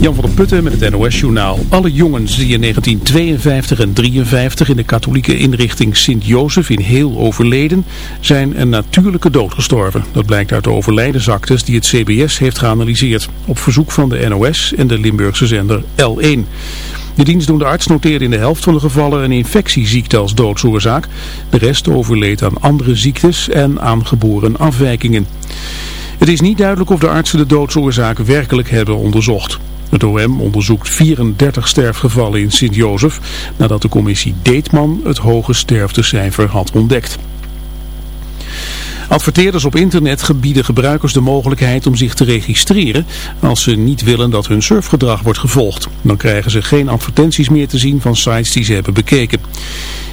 Jan van der Putten met het NOS-journaal. Alle jongens die in 1952 en 53 in de katholieke inrichting Sint-Jozef in Heel overleden, zijn een natuurlijke dood gestorven. Dat blijkt uit de overlijdensaktes die het CBS heeft geanalyseerd. Op verzoek van de NOS en de Limburgse zender L1. De dienstdoende arts noteerde in de helft van de gevallen een infectieziekte als doodsoorzaak. De rest overleed aan andere ziektes en aan geboren afwijkingen. Het is niet duidelijk of de artsen de doodsoorzaak werkelijk hebben onderzocht. Het OM onderzoekt 34 sterfgevallen in Sint-Jozef nadat de commissie Deetman het hoge sterftecijfer had ontdekt. Adverteerders op internet bieden gebruikers de mogelijkheid om zich te registreren als ze niet willen dat hun surfgedrag wordt gevolgd. Dan krijgen ze geen advertenties meer te zien van sites die ze hebben bekeken.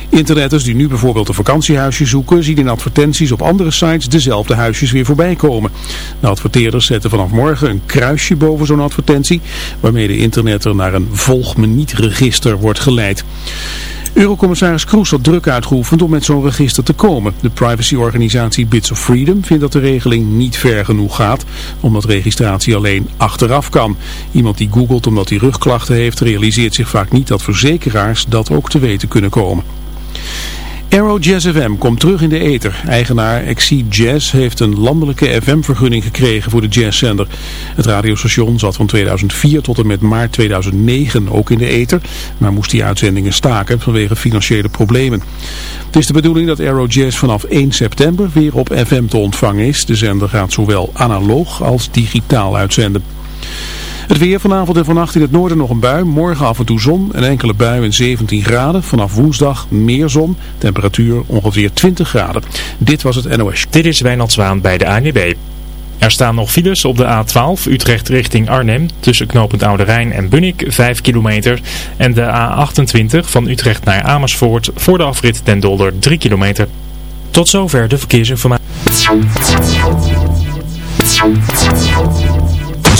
Internetters die nu bijvoorbeeld een vakantiehuisje zoeken zien in advertenties op andere sites dezelfde huisjes weer voorbij komen. De adverteerders zetten vanaf morgen een kruisje boven zo'n advertentie waarmee de internetter naar een volg me niet register wordt geleid. Eurocommissaris Kroes had druk uitgeoefend om met zo'n register te komen. De privacyorganisatie Bits of Freedom vindt dat de regeling niet ver genoeg gaat, omdat registratie alleen achteraf kan. Iemand die googelt omdat hij rugklachten heeft, realiseert zich vaak niet dat verzekeraars dat ook te weten kunnen komen. Aero Jazz FM komt terug in de ether. Eigenaar Exceed Jazz heeft een landelijke FM-vergunning gekregen voor de jazzzender. Het radiostation zat van 2004 tot en met maart 2009 ook in de ether, maar moest die uitzendingen staken vanwege financiële problemen. Het is de bedoeling dat Aero Jazz vanaf 1 september weer op FM te ontvangen is. De zender gaat zowel analoog als digitaal uitzenden. Het weer vanavond en vannacht in het noorden nog een bui. Morgen af en toe zon. Een enkele bui in 17 graden. Vanaf woensdag meer zon. Temperatuur ongeveer 20 graden. Dit was het NOS. Dit is Wijnald Zwaan bij de ANWB. Er staan nog files op de A12 Utrecht richting Arnhem tussen knooppunt Oude Rijn en Bunnik 5 kilometer en de A28 van Utrecht naar Amersfoort voor de afrit Den Dolder 3 kilometer. Tot zover de verkeersinformatie.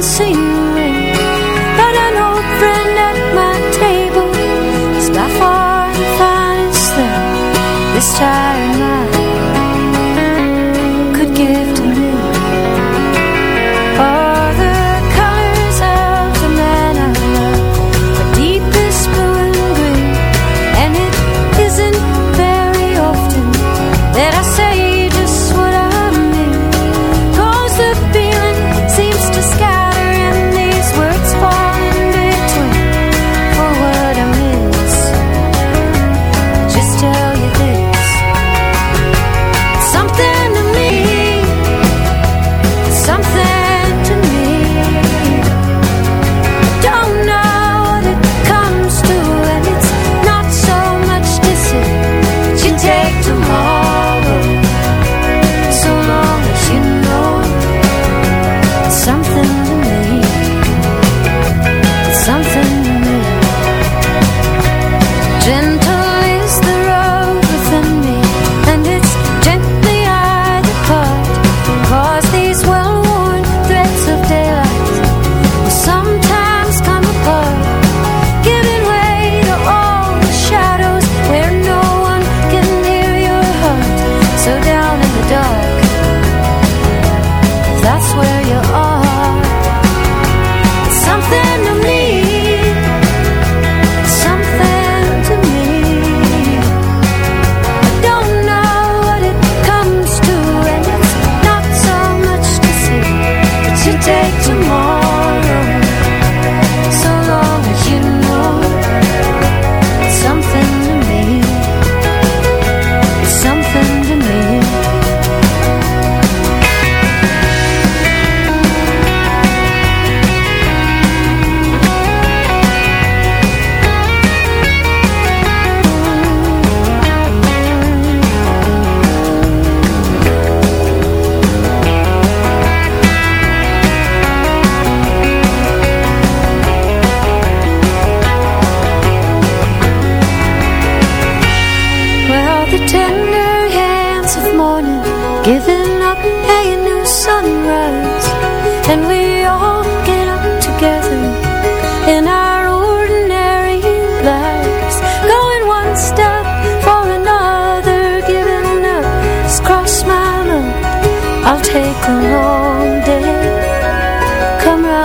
unseemly But an old friend at my table Is by far the finest thing this time.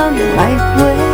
on life will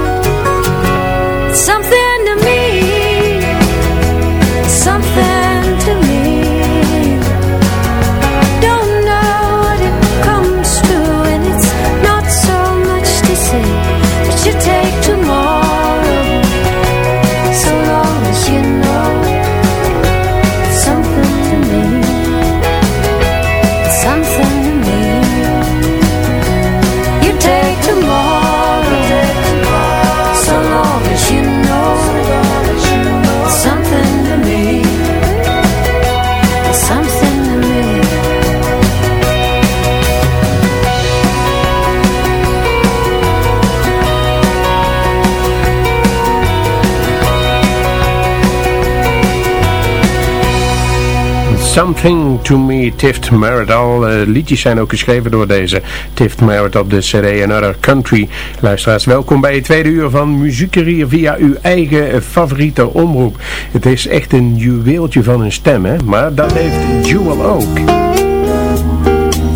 Something to Me, Tift Merritt. Al uh, liedjes zijn ook geschreven door deze Tift Merritt op de CD Another Country. Luisteraars, welkom bij het tweede uur van Muziekerier via uw eigen favoriete omroep. Het is echt een juweeltje van een stem, hè? maar dat heeft Jewel ook.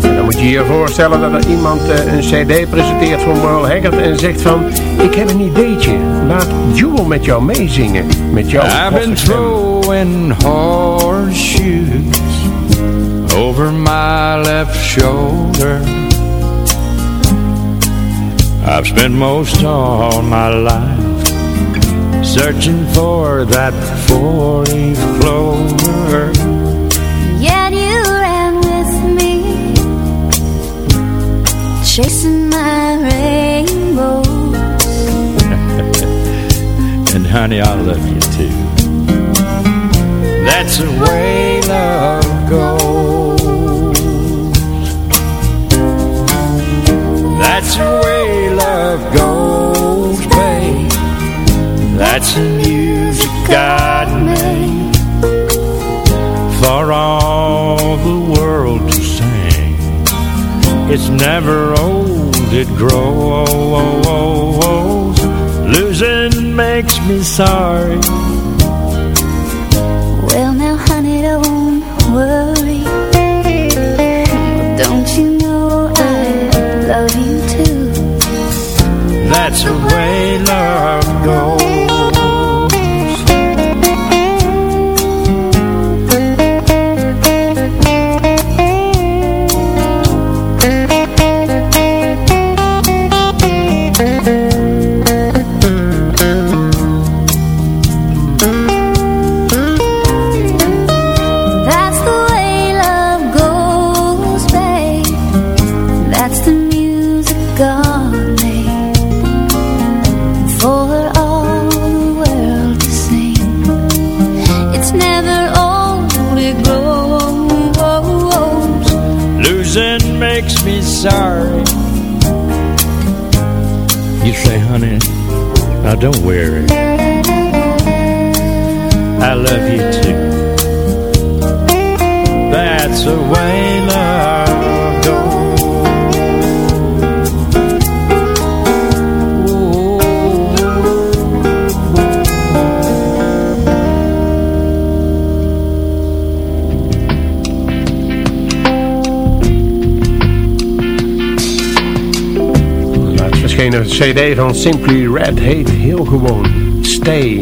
En dan moet je je voorstellen dat er iemand uh, een cd presenteert van Merle Haggard en zegt van... Ik heb een ideetje, laat Jewel met jou meezingen. Met jouw I've been throwing horseshoes over my left shoulder. I've spent most all my life searching for that four-leaf clover. Yet you ran with me chasing my rainbows. And honey, I love you too That's the way love goes That's the way love goes, babe. That's the music God made For all the world to sing. It's never old, it grows. Losing makes me sorry That's the don't worry. I love you too. That's the way cd van Simply Red heet heel gewoon Stay.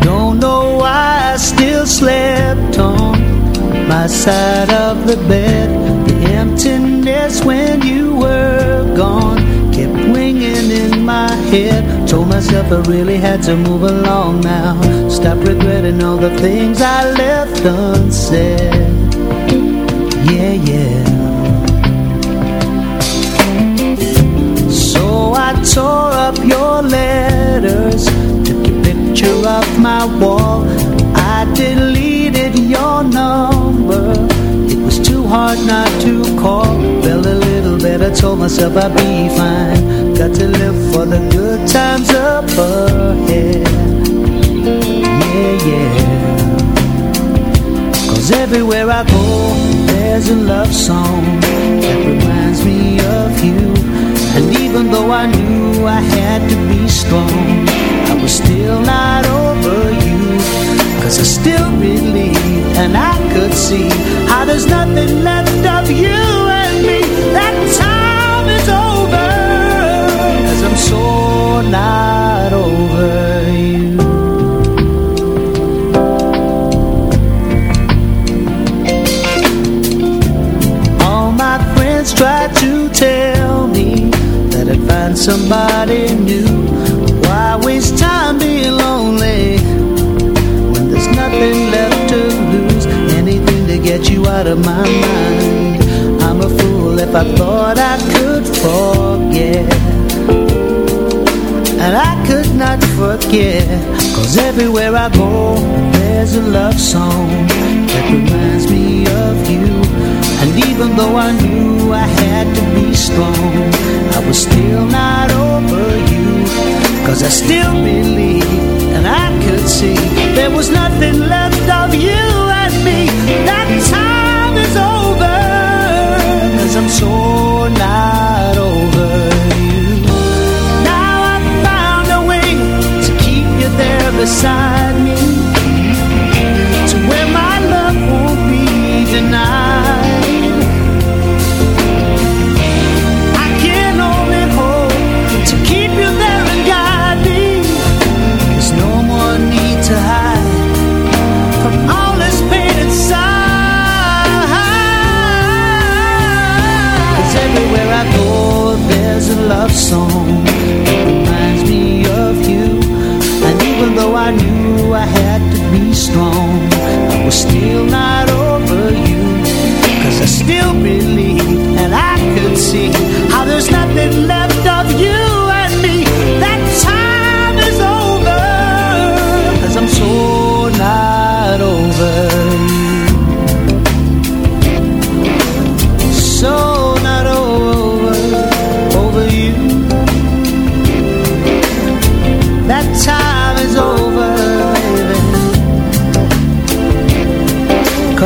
Don't know why I still slept on my side of the bed. The emptiness when you were gone Kept ringing in my head. Told myself I really had to move along now. Stop regretting all the things I left unsaid. Yeah, yeah tore up your letters Took your picture off my wall. I deleted your number. It was too hard not to call. Felt a little better, told myself I'd be fine. Got to live for the good times up ahead. Yeah, yeah. Cause everywhere I go there's a love song that reminds me of you And even though I knew I had to be strong I was still not over you. Cause I still believe and I could see How there's nothing left of you and me. That time is over Cause I'm so not over you find somebody new. Why waste time being lonely when there's nothing left to lose? Anything to get you out of my mind. I'm a fool if I thought I could forget. And I could not forget Cause everywhere I go There's a love song That reminds me of you and even though I knew I had to be strong I was still not over you. Cause I still believed and I could see There was nothing left of you and me. That time is over Cause I'm so not over you. Now I've found a way to keep you there beside me. To where my love won't be denied still not over you. Cause I still believe and I could see How there's nothing left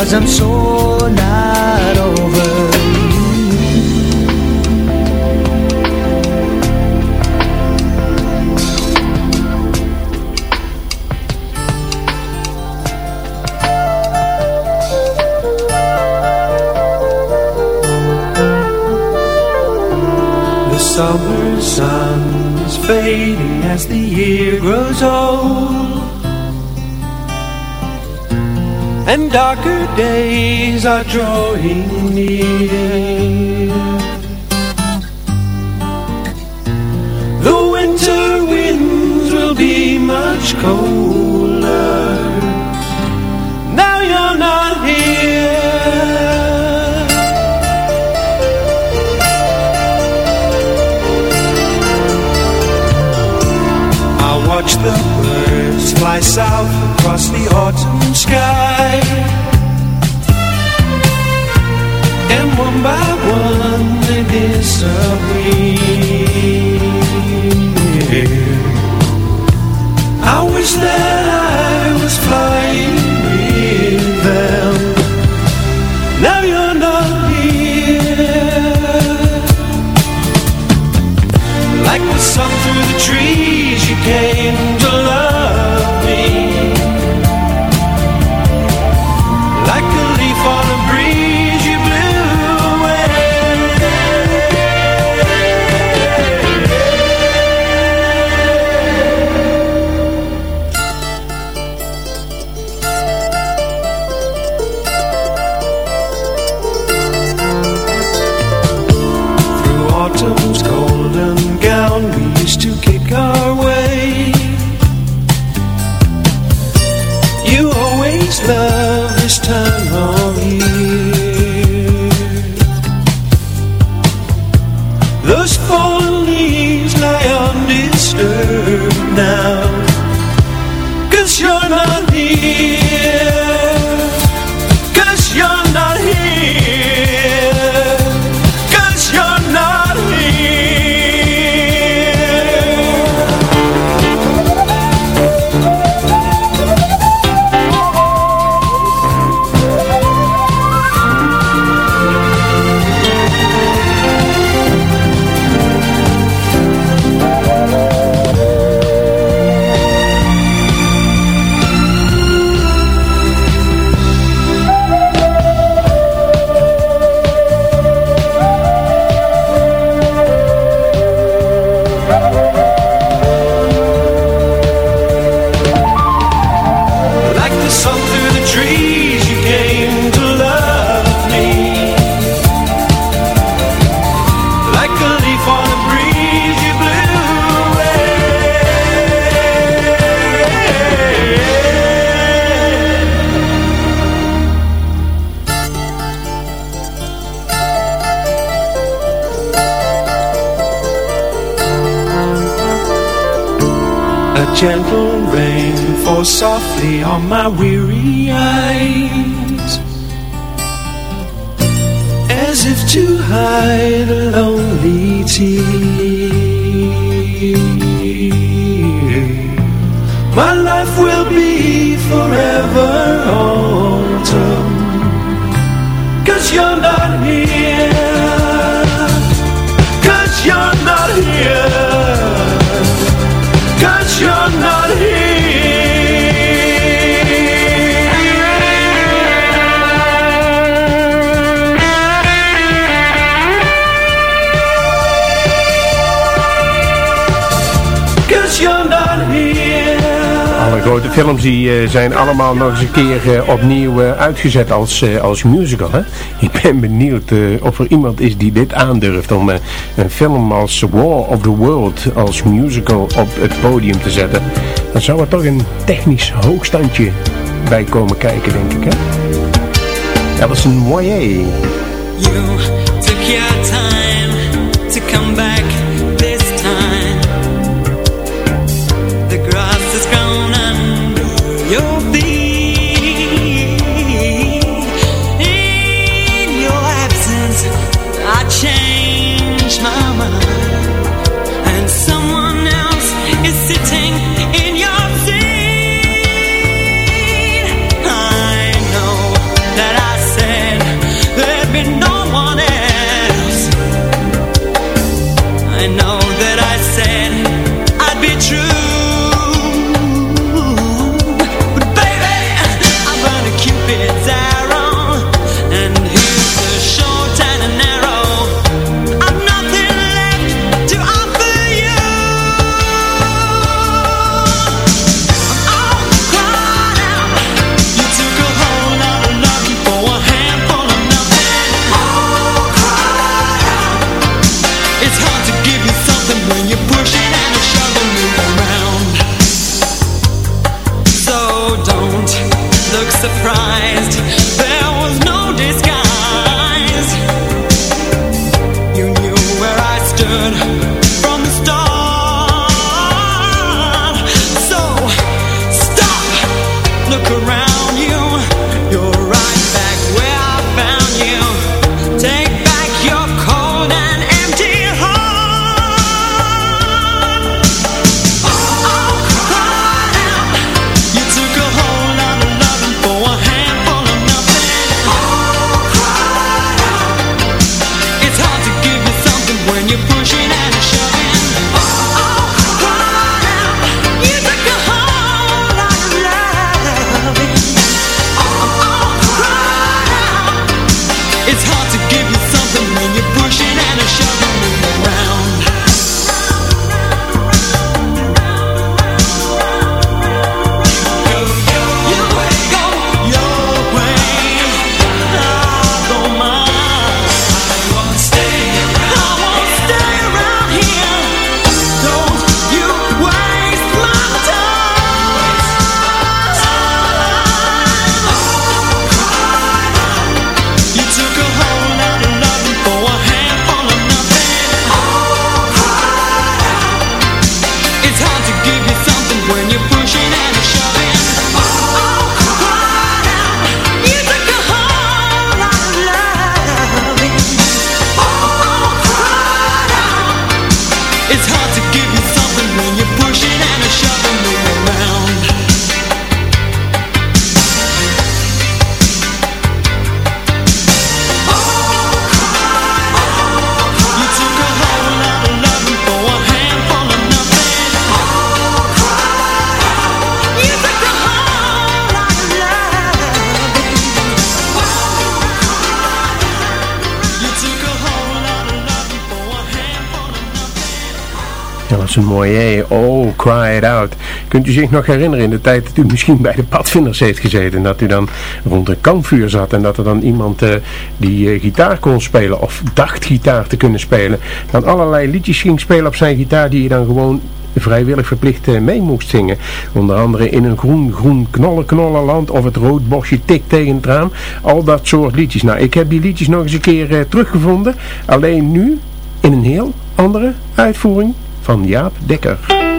Cause I'm so not over. The summer sun is fading as the year grows old and darker days are drawing near. The winter winds will be much colder. Now you're not here. I watch the birds fly south across the autumn sky. And one by one they disappear. I wish that I was flying softly on my weary Alle grote films die uh, zijn allemaal nog eens een keer uh, opnieuw uh, uitgezet als, als musical. Hè? Ik ben benieuwd of er iemand is die dit aandurft om een film als War of the World als musical op het podium te zetten. Dan zou er toch een technisch hoogstandje bij komen kijken, denk ik. Hè? Alison Moyer. You took your time to come back Dat was een mooie, oh, cry it out. Kunt u zich nog herinneren in de tijd dat u misschien bij de padvinders heeft gezeten. Dat u dan rond een kampvuur zat en dat er dan iemand uh, die uh, gitaar kon spelen of dacht gitaar te kunnen spelen. Dan allerlei liedjes ging spelen op zijn gitaar die je dan gewoon vrijwillig verplicht uh, mee moest zingen. Onder andere in een groen, groen knollen, knollen land of het rood bosje tik tegen het raam. Al dat soort liedjes. Nou, ik heb die liedjes nog eens een keer teruggevonden. Alleen nu in een heel andere uitvoering van Jaap Dekker.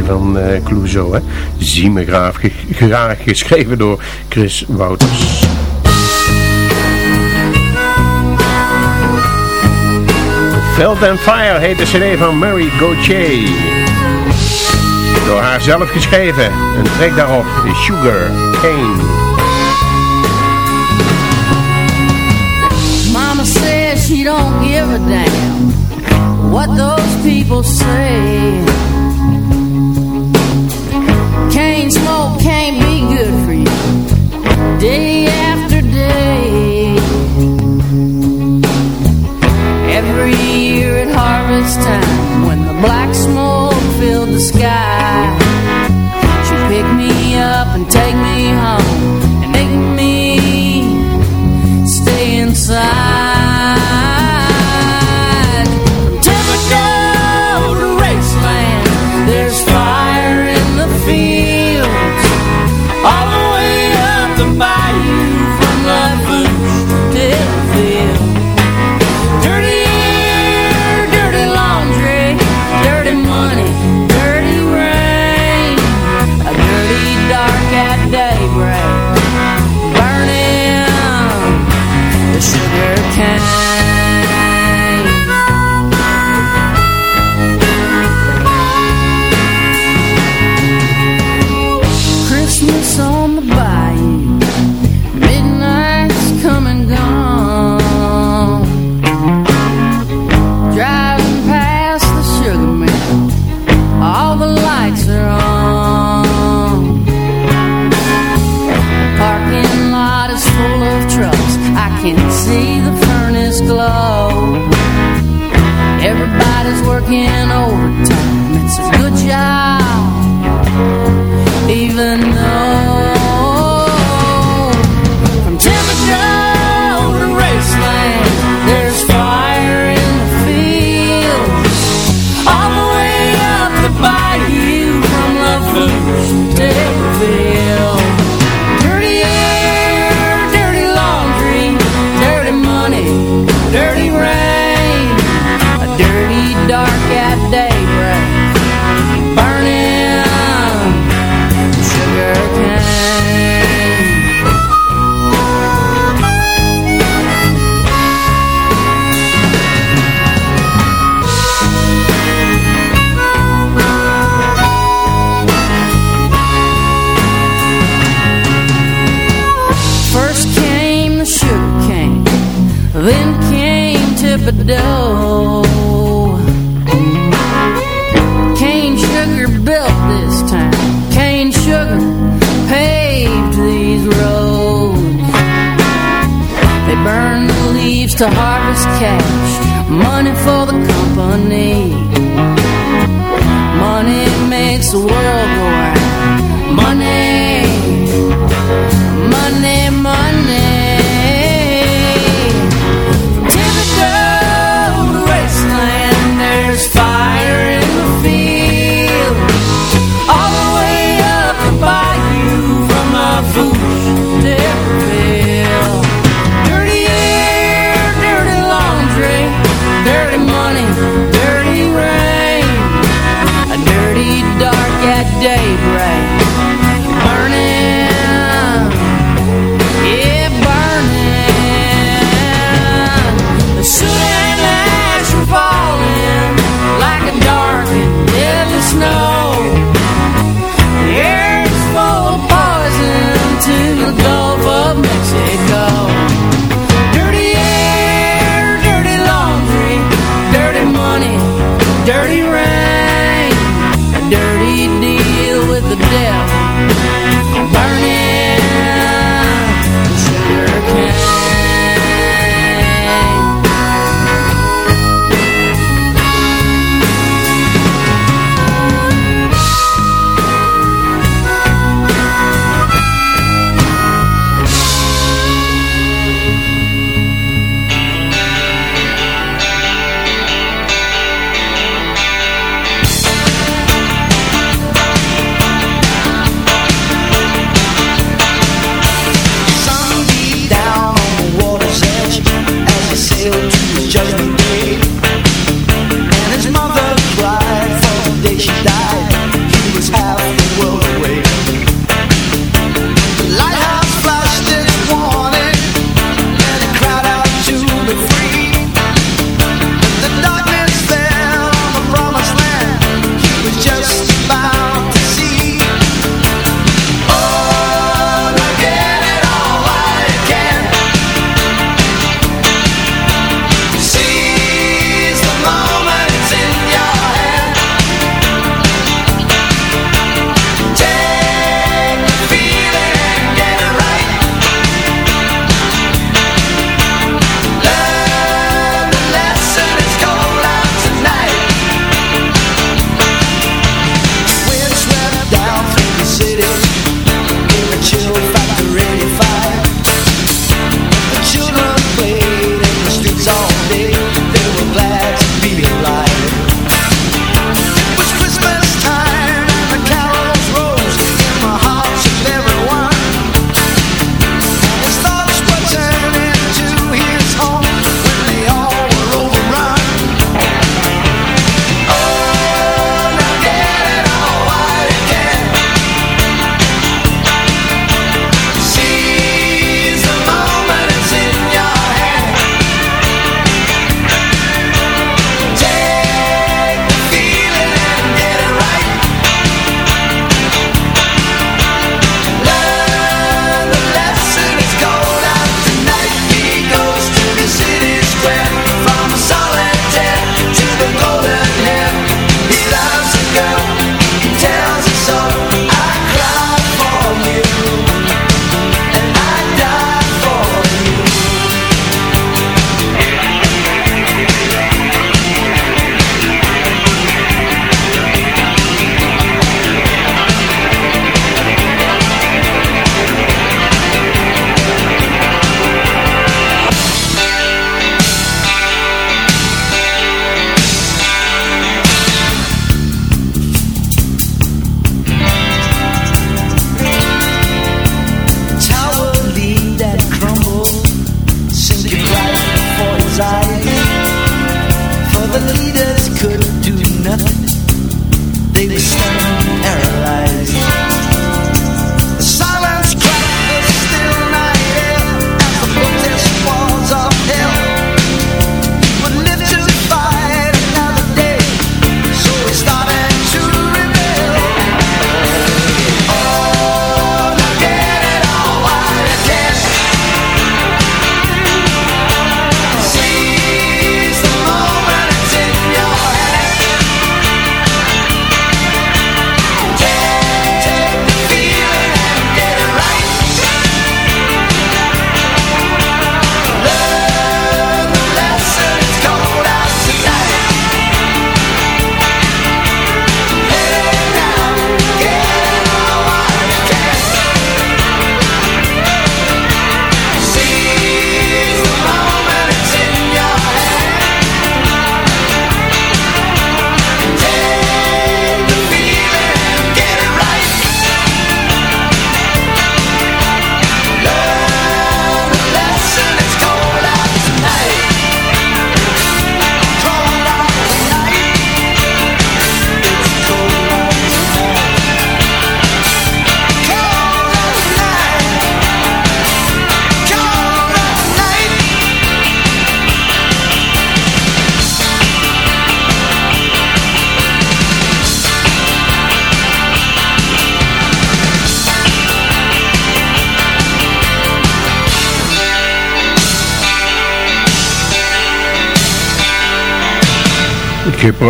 van uh, Clouseau. Hè? Zie me graag, geschreven door Chris Wouters. Felt and Fire heet de cd van Mary Gauthier. Door haar zelf geschreven. Een trek daarop is Sugar Cane. Mama says she don't give a damn what those people say. day after day. Every year at harvest time, when the black smoke filled the sky, she'd me up and take me.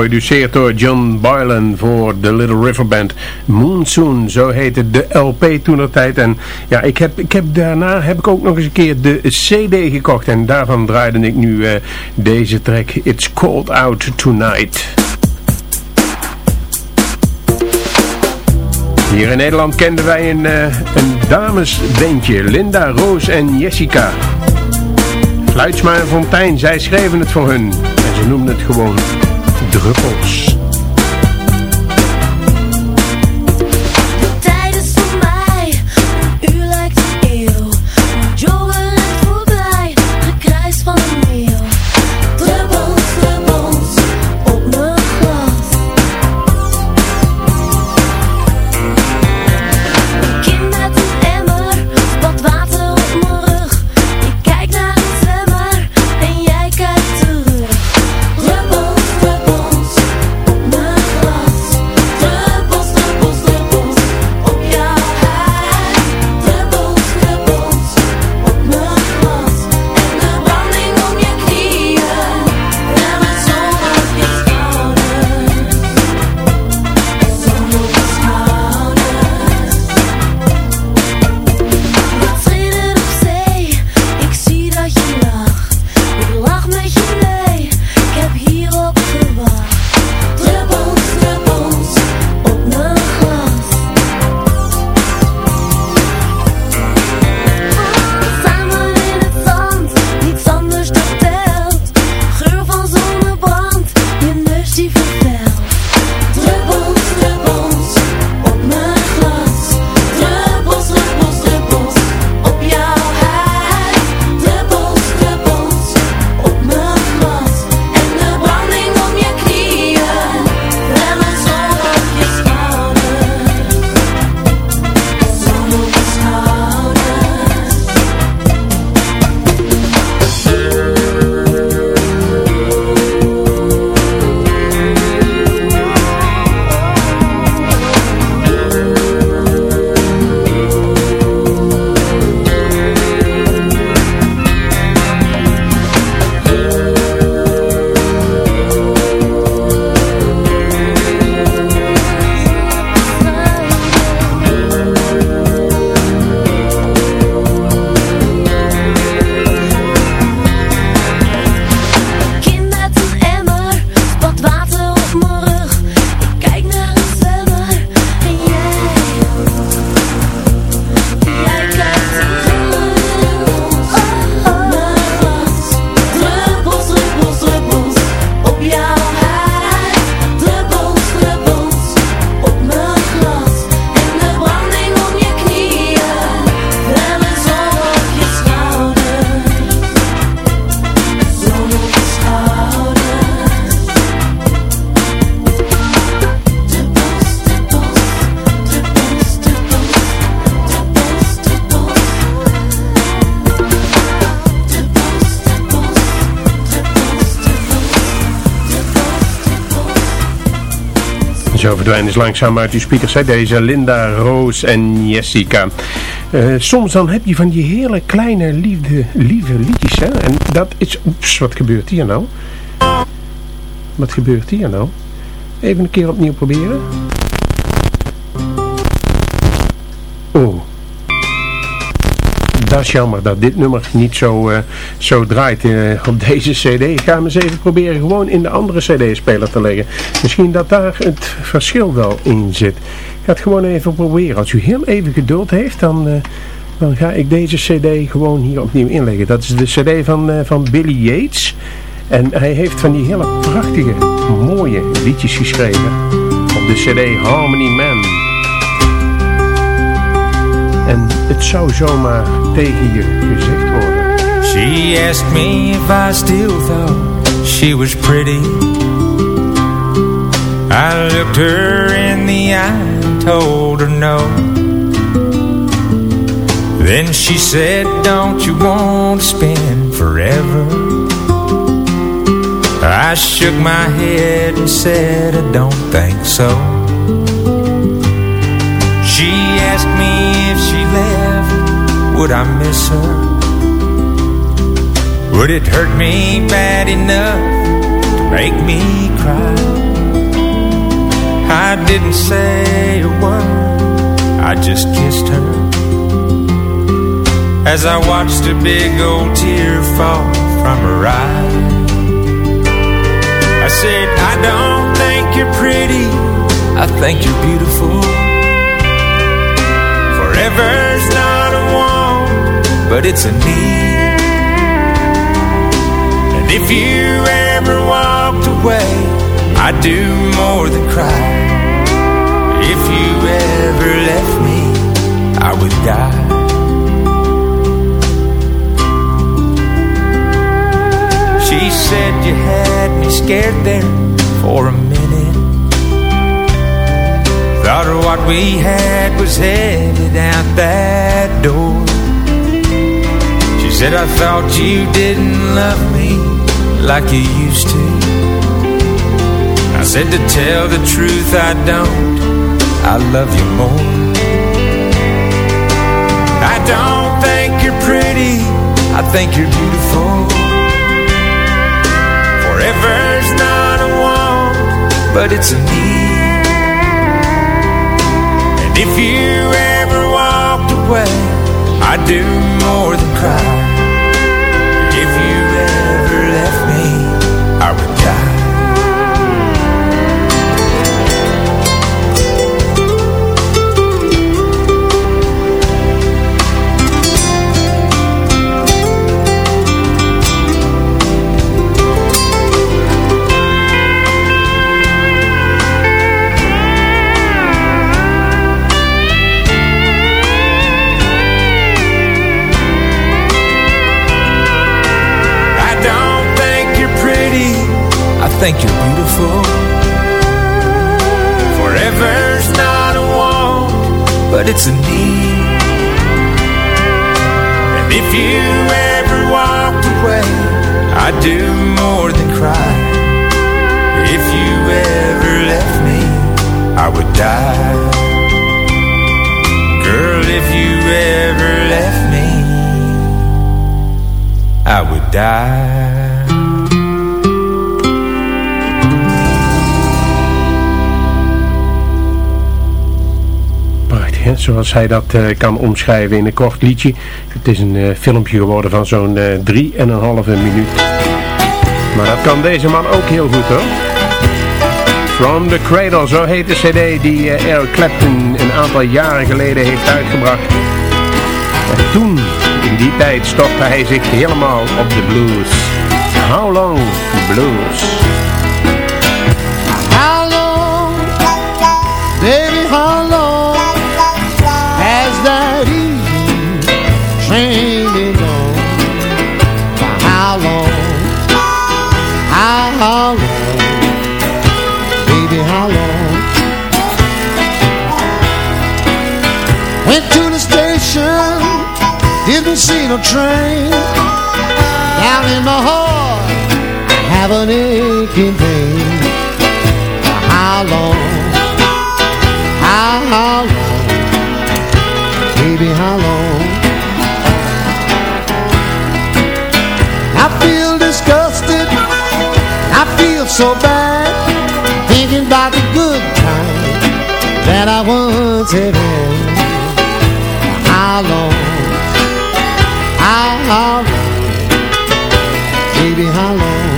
Geproduceerd door John Boylan voor The Little River Band. Monsoon, zo heette de LP toen tijd. En ja, ik heb, ik heb daarna heb ik ook nog eens een keer de CD gekocht. En daarvan draaide ik nu uh, deze track It's Cold Out Tonight. Hier in Nederland kenden wij een, uh, een damesbandje, Linda, Roos en Jessica. Fluitsma en Fontijn, zij schreven het voor hun. En ze noemden het gewoon druppels. Verdwijnen is langzaam uit uw speakers. Hè? Deze Linda, Roos en Jessica. Uh, soms dan heb je van die hele kleine liefde, lieve liedjes. Hè? En dat is... Oeps, wat gebeurt hier nou? Wat gebeurt hier nou? Even een keer opnieuw proberen. Jammer dat dit nummer niet zo, uh, zo draait uh, op deze cd. Ik ga hem eens even proberen gewoon in de andere cd-speler te leggen. Misschien dat daar het verschil wel in zit. Ik ga het gewoon even proberen. Als u heel even geduld heeft, dan, uh, dan ga ik deze cd gewoon hier opnieuw inleggen. Dat is de cd van, van Billy Yates. En hij heeft van die hele prachtige, mooie liedjes geschreven. Op de cd Harmony Man. Het zou zomaar tegen je gezegd worden. She asked me if I still thought she was pretty. I looked her in the eye and told her no. Then she said, don't you want to spend forever? I shook my head and said, I don't think so. Would I miss her? Would it hurt me bad enough to make me cry. I didn't say a word, I just kissed her. As I watched a big old tear fall from her eye. I said, I don't think you're pretty, I think you're beautiful. Forever's not but it's a need. And if you ever walked away, I'd do more than cry. If you ever left me, I would die. She said you had me scared there for a minute. Thought what we had was headed out that door. Said I thought you didn't love me like you used to. I said to tell the truth I don't. I love you more. I don't think you're pretty. I think you're beautiful. Forever's not a want, but it's a need. And if you ever walked away, I'd do more than cry. I think you're beautiful. Forever's not a want, but it's a need. And if you ever walked away, I'd do more than cry. If you ever left me, I would die. Girl, if you ever left me, I would die. Zoals hij dat eh, kan omschrijven in een kort liedje. Het is een eh, filmpje geworden van zo'n eh, drie en een halve minuut. Maar dat kan deze man ook heel goed hoor. From the Cradle, zo heet de cd die Eric Clapton een aantal jaren geleden heeft uitgebracht. En toen, in die tijd, stopte hij zich helemaal op de blues. How long blues? Didn't see no train. Down in my heart, I have an aching pain. How long? How, how long? Baby, how long? I feel disgusted. I feel so bad. Thinking about the good time that I once had. How long? How, long? Baby, how long?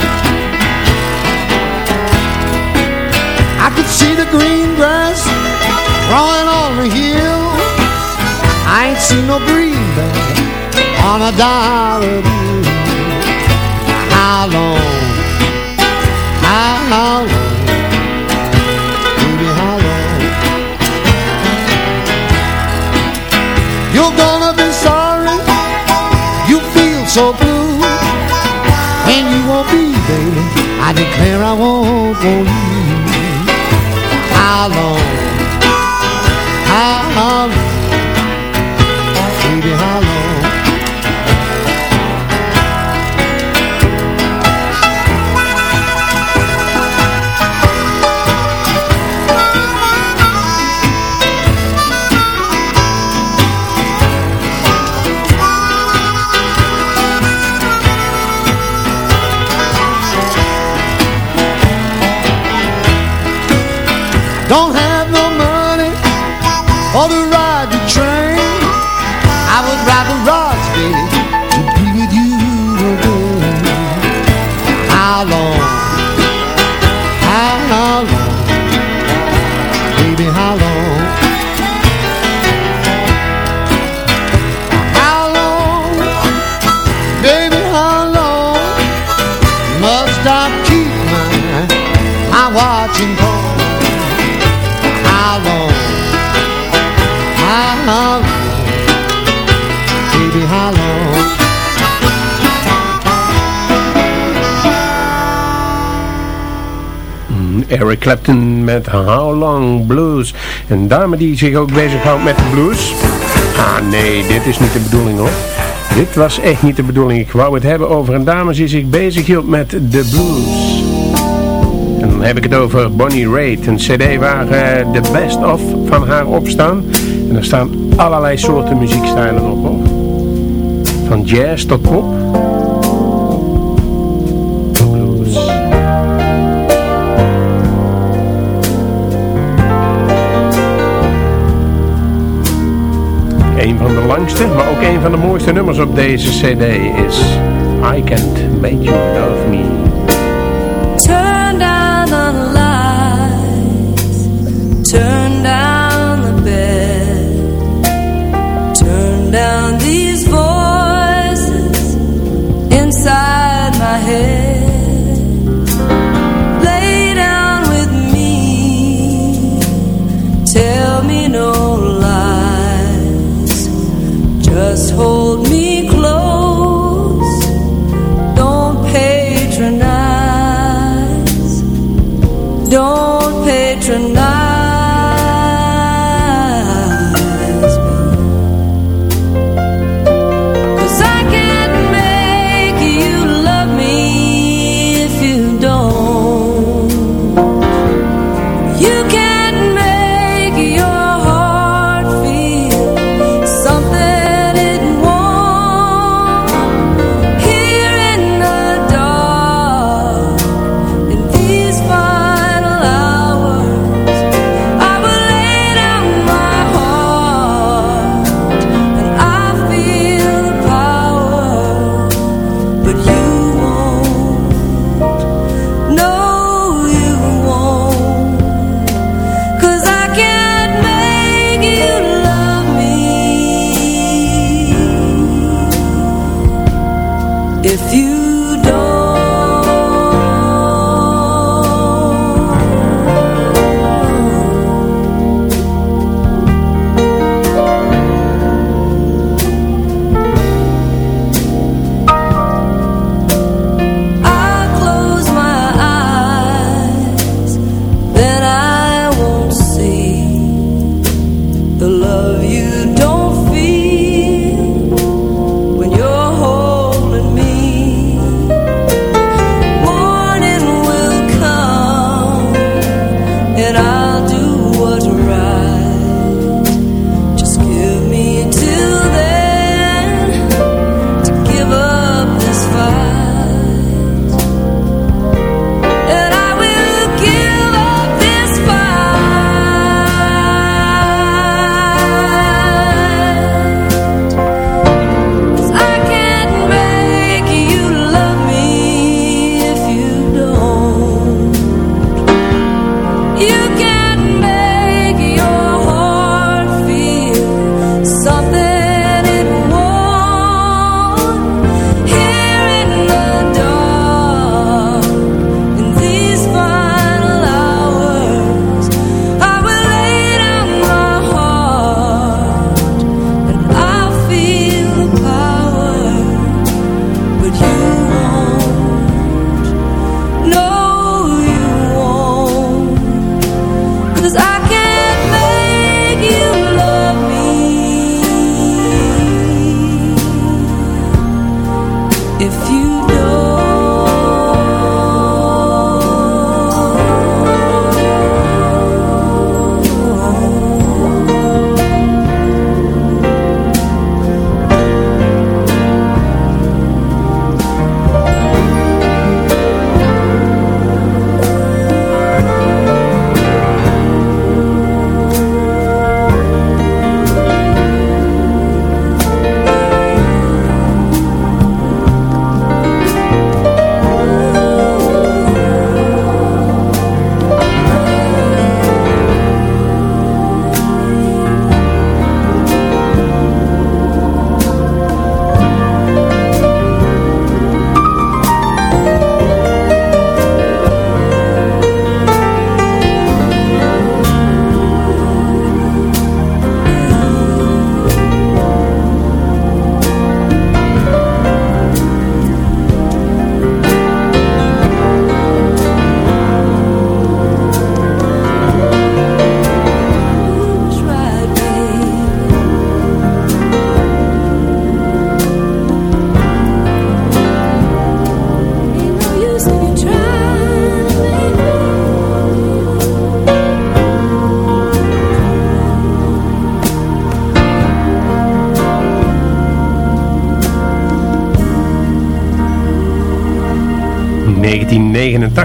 I could see the green grass growing on the hill. I ain't seen no greenback on a dollar bill. How long? How long? So blue when you won't be, baby. I declare I won't you. How long? Met How Long Blues. Een dame die zich ook bezighoudt met de blues. Ah nee, dit is niet de bedoeling hoor. Dit was echt niet de bedoeling. Ik wou het hebben over een dame die zich bezighield met de blues. En dan heb ik het over Bonnie Raitt. Een cd waar eh, de best of van haar opstaan. En er staan allerlei soorten muziekstijlen op hoor. Van jazz tot pop. maar ook een van de mooiste nummers op deze cd is I Can't Make You Love Me.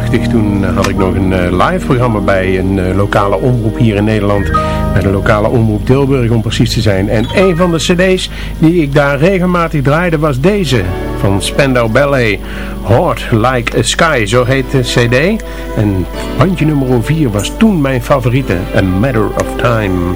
1989. Toen had ik nog een eh, live programma bij een eh, lokale omroep hier in Nederland. Bij de lokale omroep Tilburg om precies te zijn. En een van de cd's die ik daar regelmatig draaide was deze. Van Spandau Ballet. Hot Like a Sky, zo heet de cd. En bandje nummer 4 was toen mijn favoriete. A Matter of Time.